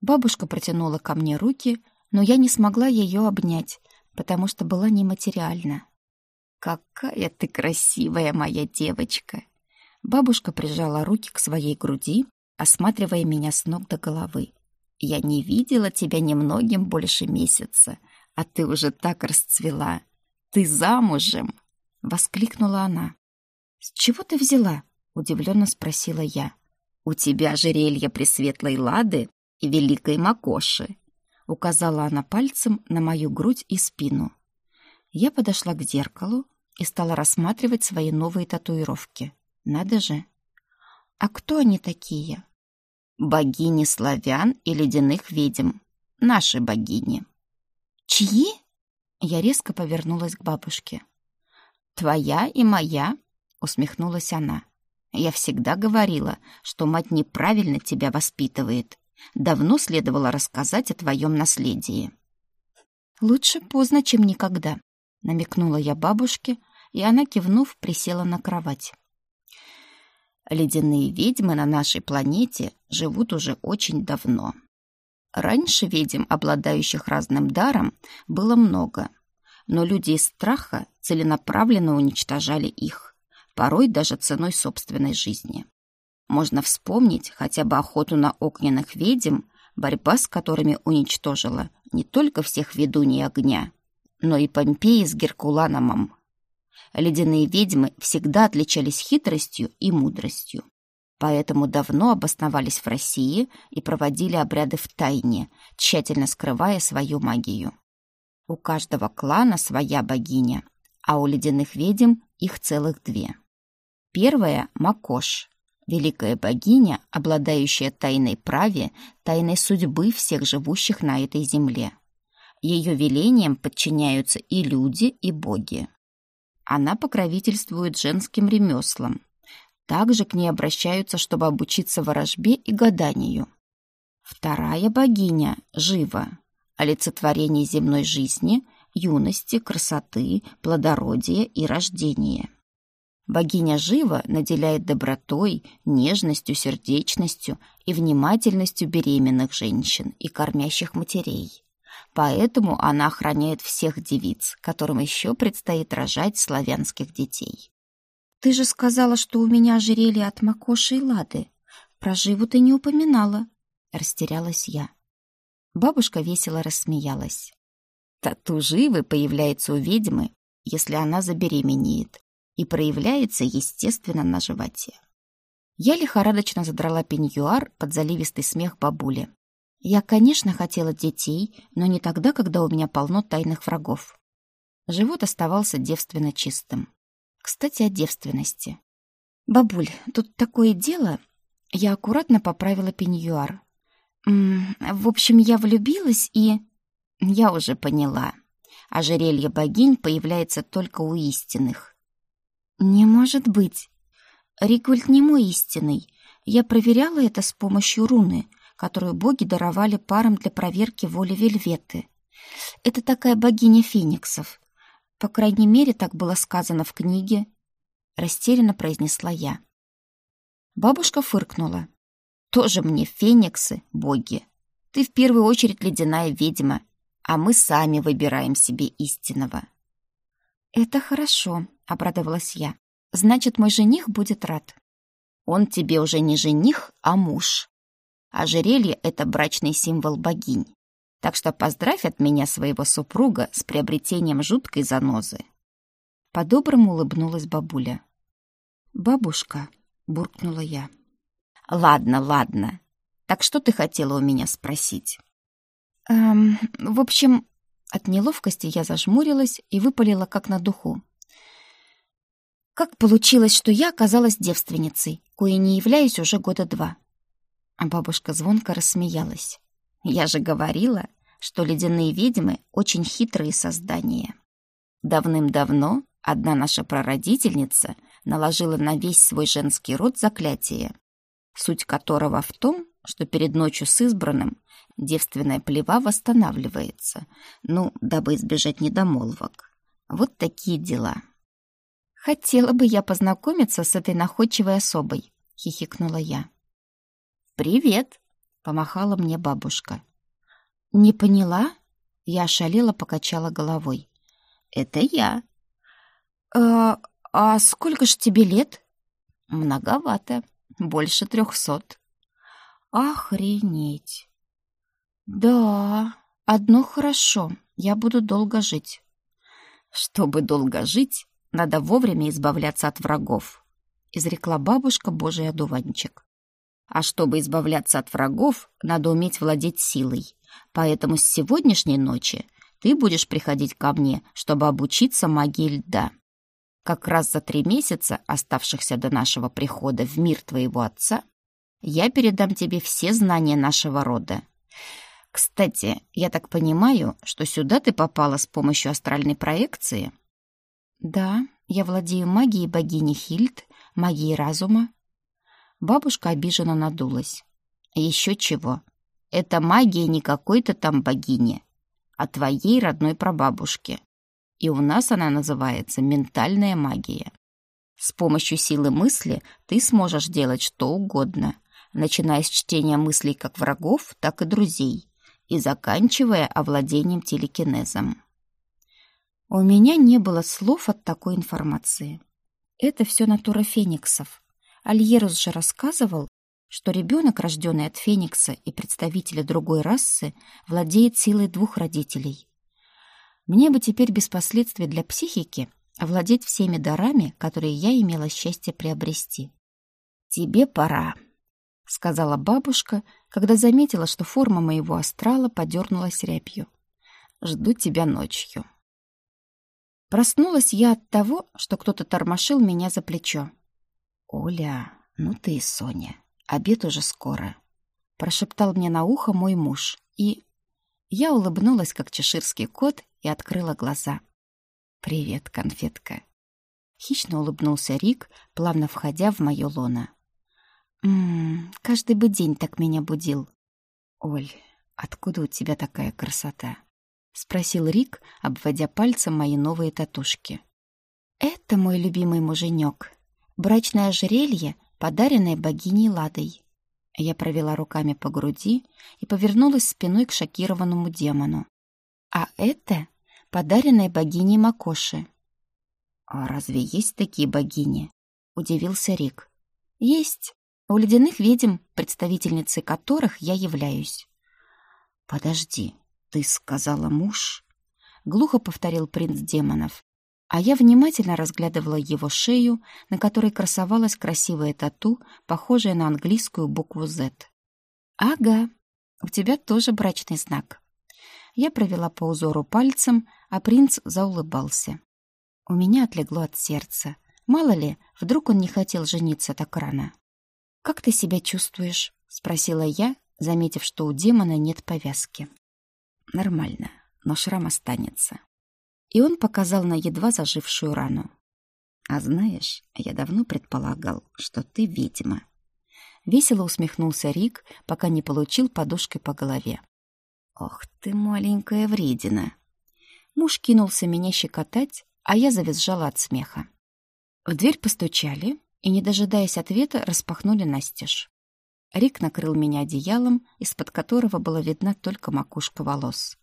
Бабушка протянула ко мне руки, но я не смогла ее обнять, потому что была нематериальна. «Какая ты красивая, моя девочка!» Бабушка прижала руки к своей груди, осматривая меня с ног до головы. Я не видела тебя немногим больше месяца, а ты уже так расцвела. Ты замужем!» — воскликнула она. «С чего ты взяла?» — удивленно спросила я. «У тебя жерелье Пресветлой Лады и Великой Макоши», — указала она пальцем на мою грудь и спину. Я подошла к зеркалу и стала рассматривать свои новые татуировки. Надо же! «А кто они такие?» богини славян и ледяных ведьм. Наши богини. Чьи? Я резко повернулась к бабушке. Твоя и моя, усмехнулась она. Я всегда говорила, что мать неправильно тебя воспитывает. Давно следовало рассказать о твоем наследии. Лучше поздно, чем никогда, намекнула я бабушке, и она, кивнув, присела на кровать. Ледяные ведьмы на нашей планете живут уже очень давно. Раньше ведьм, обладающих разным даром, было много, но люди из страха целенаправленно уничтожали их, порой даже ценой собственной жизни. Можно вспомнить хотя бы охоту на огненных ведьм, борьба с которыми уничтожила не только всех ведуней огня, но и Помпеи с Геркуланомом. Ледяные ведьмы всегда отличались хитростью и мудростью поэтому давно обосновались в России и проводили обряды в тайне, тщательно скрывая свою магию. У каждого клана своя богиня, а у ледяных ведьм их целых две. Первая — Макош, великая богиня, обладающая тайной праве, тайной судьбы всех живущих на этой земле. Ее велением подчиняются и люди, и боги. Она покровительствует женским ремеслам, также к ней обращаются, чтобы обучиться ворожбе и гаданию. Вторая богиня — Жива, олицетворение земной жизни, юности, красоты, плодородия и рождения. Богиня Жива наделяет добротой, нежностью, сердечностью и внимательностью беременных женщин и кормящих матерей. Поэтому она охраняет всех девиц, которым еще предстоит рожать славянских детей. «Ты же сказала, что у меня ожерелье от Макоши и Лады. Про живу ты не упоминала», — растерялась я. Бабушка весело рассмеялась. Тату живы появляется у ведьмы, если она забеременеет, и проявляется, естественно, на животе. Я лихорадочно задрала пеньюар под заливистый смех бабули. Я, конечно, хотела детей, но не тогда, когда у меня полно тайных врагов. Живот оставался девственно чистым. Кстати, о девственности. «Бабуль, тут такое дело...» Я аккуратно поправила пеньюар. «В общем, я влюбилась и...» «Я уже поняла. Ожерелье богинь появляется только у истинных». «Не может быть. Ригвальд не мой истинный. Я проверяла это с помощью руны, которую боги даровали парам для проверки воли Вельветы. Это такая богиня фениксов. По крайней мере, так было сказано в книге. Растерянно произнесла я. Бабушка фыркнула. Тоже мне фениксы, боги. Ты в первую очередь ледяная ведьма, а мы сами выбираем себе истинного. Это хорошо, обрадовалась я. Значит, мой жених будет рад. Он тебе уже не жених, а муж. Ожерелье — это брачный символ богинь. Так что поздравь от меня своего супруга с приобретением жуткой занозы. По-доброму улыбнулась бабуля. «Бабушка», — буркнула я. «Ладно, ладно. Так что ты хотела у меня спросить?» «Эм, в общем...» От неловкости я зажмурилась и выпалила как на духу. «Как получилось, что я оказалась девственницей, кое не являюсь уже года два?» А бабушка звонко рассмеялась. Я же говорила, что ледяные ведьмы очень хитрые создания. Давным-давно одна наша прародительница наложила на весь свой женский род заклятие, суть которого в том, что перед ночью с избранным девственная плева восстанавливается, ну, дабы избежать недомолвок. Вот такие дела. «Хотела бы я познакомиться с этой находчивой особой», — хихикнула я. «Привет!» Помахала мне бабушка. «Не поняла?» Я ошалела, покачала головой. «Это я». «А, а сколько ж тебе лет?» «Многовато. Больше трехсот». «Охренеть!» «Да, одно хорошо. Я буду долго жить». «Чтобы долго жить, надо вовремя избавляться от врагов», — изрекла бабушка Божий одуванчик. А чтобы избавляться от врагов, надо уметь владеть силой. Поэтому с сегодняшней ночи ты будешь приходить ко мне, чтобы обучиться магии льда. Как раз за три месяца, оставшихся до нашего прихода в мир твоего отца, я передам тебе все знания нашего рода. Кстати, я так понимаю, что сюда ты попала с помощью астральной проекции? Да, я владею магией богини Хильд, магией разума, Бабушка обиженно надулась. Еще чего. Это магия не какой-то там богини, а твоей родной прабабушки. И у нас она называется ментальная магия. С помощью силы мысли ты сможешь делать что угодно, начиная с чтения мыслей как врагов, так и друзей, и заканчивая овладением телекинезом. У меня не было слов от такой информации. Это все натура фениксов. Альерус же рассказывал, что ребенок, рожденный от феникса и представителя другой расы, владеет силой двух родителей. Мне бы теперь без последствий для психики овладеть всеми дарами, которые я имела счастье приобрести. «Тебе пора», — сказала бабушка, когда заметила, что форма моего астрала подернулась рябью. «Жду тебя ночью». Проснулась я от того, что кто-то тормошил меня за плечо. «Оля, ну ты и Соня, обед уже скоро», — прошептал мне на ухо мой муж, и... Я улыбнулась, как чеширский кот, и открыла глаза. «Привет, конфетка». Хищно улыбнулся Рик, плавно входя в моё лоно. «Ммм, каждый бы день так меня будил». «Оль, откуда у тебя такая красота?» — спросил Рик, обводя пальцем мои новые татушки. «Это мой любимый муженек», Брачное ожерелье, подаренное богиней Ладой. Я провела руками по груди и повернулась спиной к шокированному демону. А это подаренное богиней Макоши. «А разве есть такие богини?» — удивился Рик. «Есть. У ледяных ведьм, представительницей которых я являюсь». «Подожди, ты сказала муж?» — глухо повторил принц демонов а я внимательно разглядывала его шею, на которой красовалась красивая тату, похожая на английскую букву «Z». «Ага, у тебя тоже брачный знак». Я провела по узору пальцем, а принц заулыбался. У меня отлегло от сердца. Мало ли, вдруг он не хотел жениться так рано. «Как ты себя чувствуешь?» — спросила я, заметив, что у демона нет повязки. «Нормально, но шрам останется и он показал на едва зажившую рану. «А знаешь, я давно предполагал, что ты ведьма». Весело усмехнулся Рик, пока не получил подушкой по голове. «Ох ты, маленькая вредина!» Муж кинулся меня щекотать, а я завизжала от смеха. В дверь постучали и, не дожидаясь ответа, распахнули настежь. Рик накрыл меня одеялом, из-под которого была видна только макушка волос.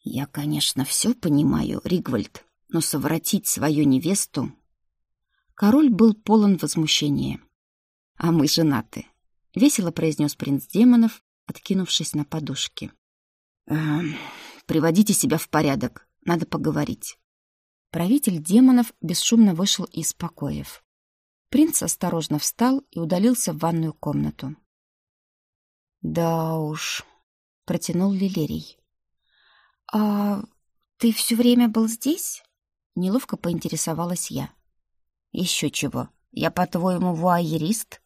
Я, конечно, все понимаю, Ригвальд, но совратить свою невесту... Король был полон возмущения. А мы женаты, — весело произнес принц демонов, откинувшись на подушке. «Э, «Приводите себя в порядок, надо поговорить». Правитель демонов бесшумно вышел из покоев. Принц осторожно встал и удалился в ванную комнату. «Да уж», — протянул Лилерий. «А ты все время был здесь?» Неловко поинтересовалась я. «Еще чего? Я, по-твоему, вуайерист?»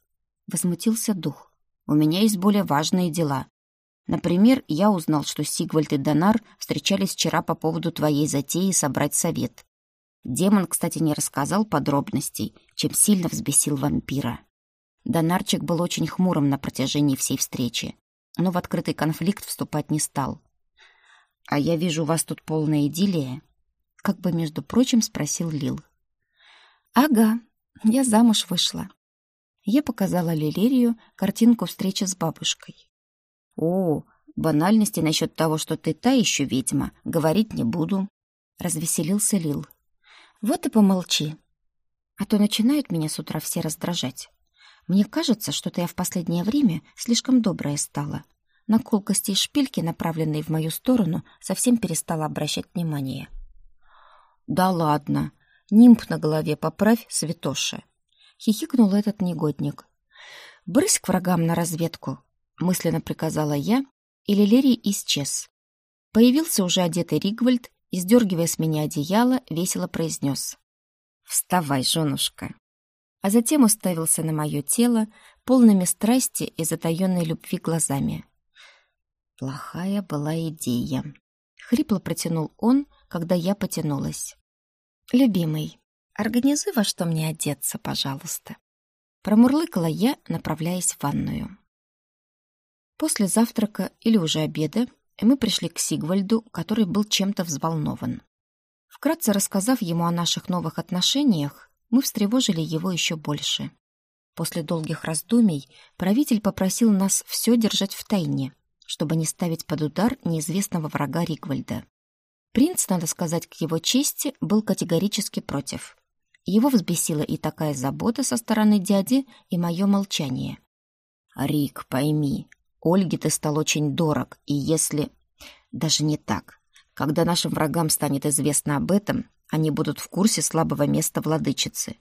Возмутился дух. «У меня есть более важные дела. Например, я узнал, что Сигвальд и Донар встречались вчера по поводу твоей затеи собрать совет. Демон, кстати, не рассказал подробностей, чем сильно взбесил вампира. Донарчик был очень хмурым на протяжении всей встречи, но в открытый конфликт вступать не стал. «А я вижу, у вас тут полная идиллия», — как бы, между прочим, спросил Лил. «Ага, я замуж вышла». Я показала Лилерию картинку встречи с бабушкой. «О, банальности насчет того, что ты та еще ведьма, говорить не буду», — развеселился Лил. «Вот и помолчи, а то начинают меня с утра все раздражать. Мне кажется, что-то я в последнее время слишком добрая стала, на колкости и шпильки, направленные в мою сторону, совсем перестала обращать внимание. «Да ладно! Нимб на голове поправь, святоша!» — хихикнул этот негодник. «Брысь к врагам на разведку!» — мысленно приказала я, и Лилерий исчез. Появился уже одетый Ригвальд и, сдергивая с меня одеяло, весело произнес. «Вставай, женушка!» А затем уставился на мое тело полными страсти и затаенной любви глазами. Плохая была идея. Хрипло протянул он, когда я потянулась. «Любимый, организуй во что мне одеться, пожалуйста». Промурлыкала я, направляясь в ванную. После завтрака или уже обеда мы пришли к Сигвальду, который был чем-то взволнован. Вкратце рассказав ему о наших новых отношениях, мы встревожили его еще больше. После долгих раздумий правитель попросил нас все держать в тайне, чтобы не ставить под удар неизвестного врага Ригвальда. Принц, надо сказать к его чести, был категорически против. Его взбесила и такая забота со стороны дяди, и мое молчание. «Рик, пойми, Ольге ты стал очень дорог, и если... Даже не так. Когда нашим врагам станет известно об этом, они будут в курсе слабого места владычицы.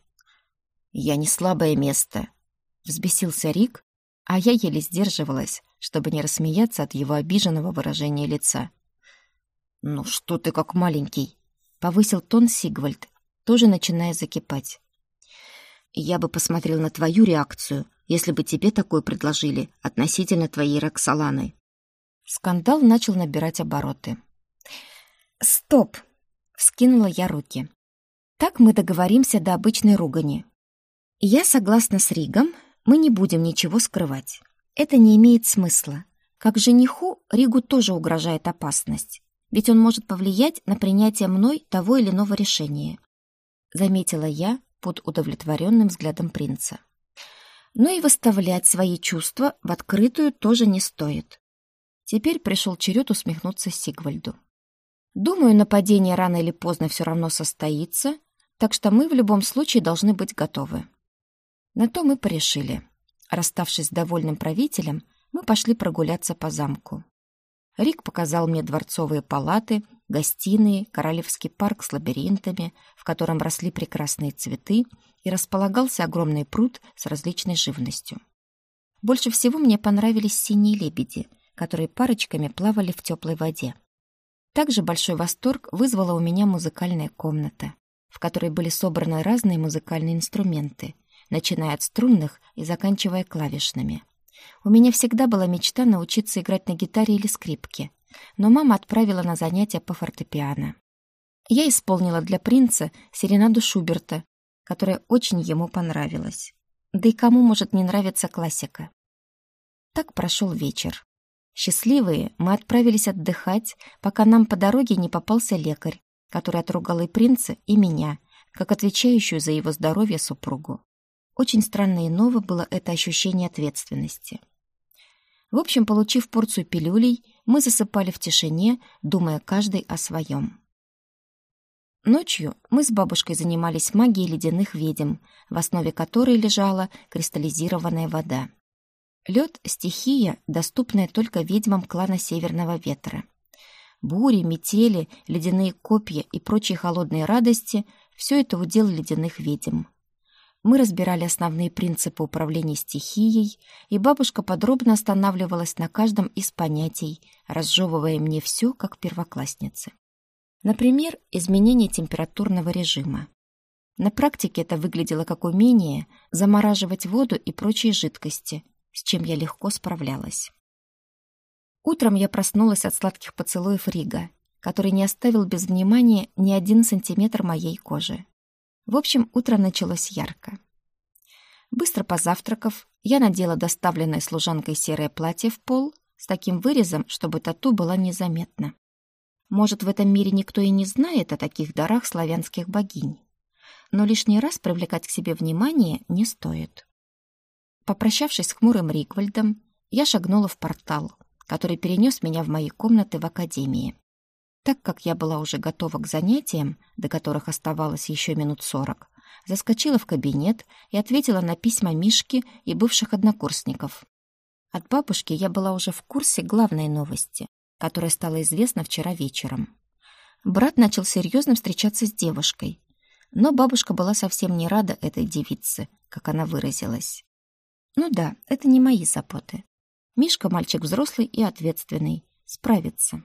«Я не слабое место», — взбесился Рик, а я еле сдерживалась, чтобы не рассмеяться от его обиженного выражения лица. «Ну что ты как маленький?» — повысил тон Сигвальд, тоже начиная закипать. «Я бы посмотрел на твою реакцию, если бы тебе такое предложили относительно твоей Роксоланы». Скандал начал набирать обороты. «Стоп!» — вскинула я руки. «Так мы договоримся до обычной ругани. Я согласна с Ригом, мы не будем ничего скрывать. Это не имеет смысла. Как жениху Ригу тоже угрожает опасность, ведь он может повлиять на принятие мной того или иного решения. Заметила я под удовлетворенным взглядом принца. Но и выставлять свои чувства в открытую тоже не стоит. Теперь пришел черед усмехнуться Сигвальду. Думаю, нападение рано или поздно все равно состоится, так что мы в любом случае должны быть готовы. На то мы порешили. Расставшись с довольным правителем, мы пошли прогуляться по замку. Рик показал мне дворцовые палаты, гостиные, королевский парк с лабиринтами, в котором росли прекрасные цветы, и располагался огромный пруд с различной живностью. Больше всего мне понравились синие лебеди, которые парочками плавали в теплой воде. Также большой восторг вызвала у меня музыкальная комната, в которой были собраны разные музыкальные инструменты, начиная от струнных и заканчивая клавишными. У меня всегда была мечта научиться играть на гитаре или скрипке, но мама отправила на занятия по фортепиано. Я исполнила для принца серенаду Шуберта, которая очень ему понравилась. Да и кому может не нравиться классика? Так прошел вечер. Счастливые, мы отправились отдыхать, пока нам по дороге не попался лекарь, который отругал и принца, и меня, как отвечающую за его здоровье супругу. Очень странно и ново было это ощущение ответственности. В общем, получив порцию пилюлей, мы засыпали в тишине, думая каждый о своем. Ночью мы с бабушкой занимались магией ледяных ведьм, в основе которой лежала кристаллизированная вода. Лед — стихия, доступная только ведьмам клана Северного Ветра. Бури, метели, ледяные копья и прочие холодные радости — все это удел ледяных ведьм. Мы разбирали основные принципы управления стихией, и бабушка подробно останавливалась на каждом из понятий, разжевывая мне все как первокласснице. Например, изменение температурного режима. На практике это выглядело как умение замораживать воду и прочие жидкости — с чем я легко справлялась. Утром я проснулась от сладких поцелуев Рига, который не оставил без внимания ни один сантиметр моей кожи. В общем, утро началось ярко. Быстро позавтракав, я надела доставленное служанкой серое платье в пол с таким вырезом, чтобы тату была незаметна. Может, в этом мире никто и не знает о таких дарах славянских богинь. Но лишний раз привлекать к себе внимание не стоит. Попрощавшись с хмурым Риквальдом, я шагнула в портал, который перенес меня в мои комнаты в академии. Так как я была уже готова к занятиям, до которых оставалось еще минут сорок, заскочила в кабинет и ответила на письма Мишки и бывших однокурсников. От бабушки я была уже в курсе главной новости, которая стала известна вчера вечером. Брат начал серьезно встречаться с девушкой, но бабушка была совсем не рада этой девице, как она выразилась. Ну да, это не мои заботы. Мишка мальчик взрослый и ответственный. Справится.